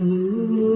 Ooh.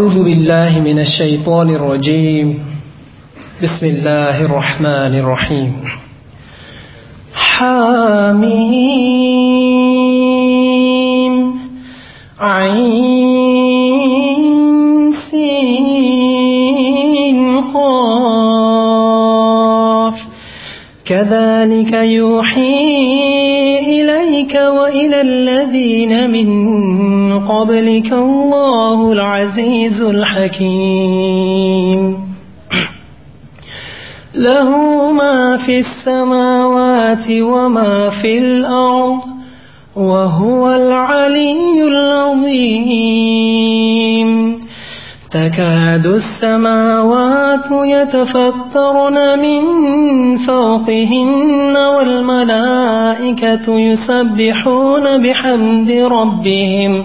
أعوذ بالله من الشيطان الرجيم. بسم الله الرحمن الرحيم. حاميم. عين سين قاف. كذلك يوحي إليك وإلى الذين من قبلك الله العزيز الحكيم. له ما في السماوات وما في الأرض وهو العلي العظيم. تكاد السماوات يتفطرن من فوقهن والملائكة يسبحون بحمد ربهم.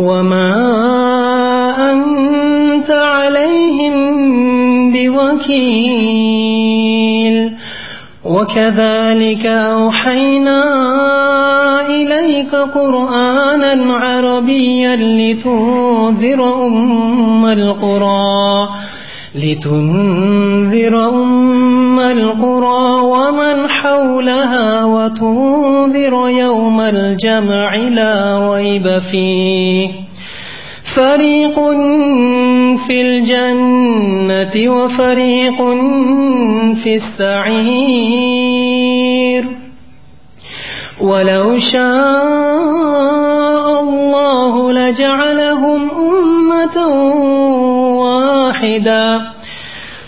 وما أنت عليهم بوكيل وكذلك أوحينا إليك قرآنا عربيا لتنذر أم القرى لتنذر أم القرى الجمع لا ريب فيه. فريق في الجنة وفريق في السعير. ولو شاء الله لجعلهم أمة واحدة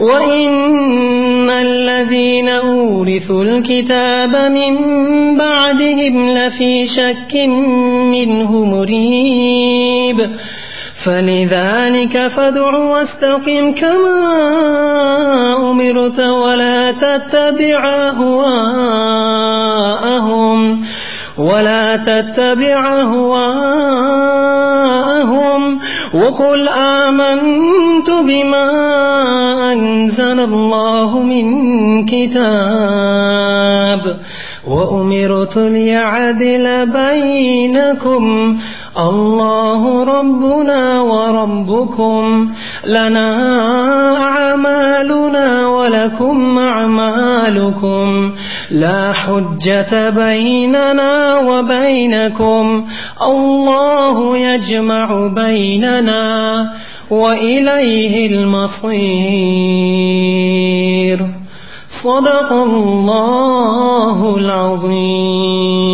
وإن الذين أورثوا الكتاب من بعدهم لفي شك منه مريب فلذلك فادع واستقم كما أمرت ولا تتبع أهواءهم ولا تتبع أهواءهم وقل آمنت بما أنزل الله من كتاب وأمرت ليعدل بينكم الله ربنا وربكم لنا أعمالنا ولكم أعمالكم لا حجة بيننا وبينكم. الله يجمع بيننا وإليه المصير. صدق الله العظيم.